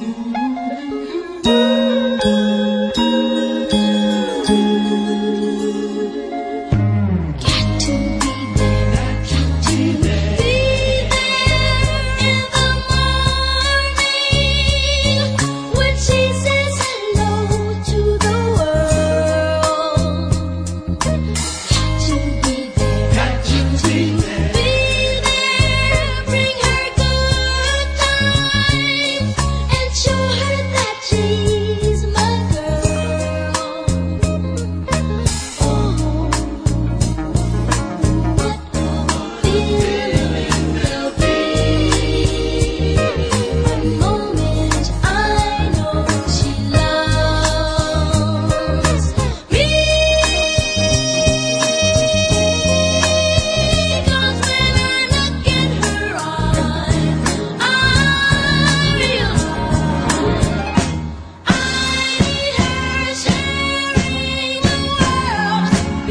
嗯。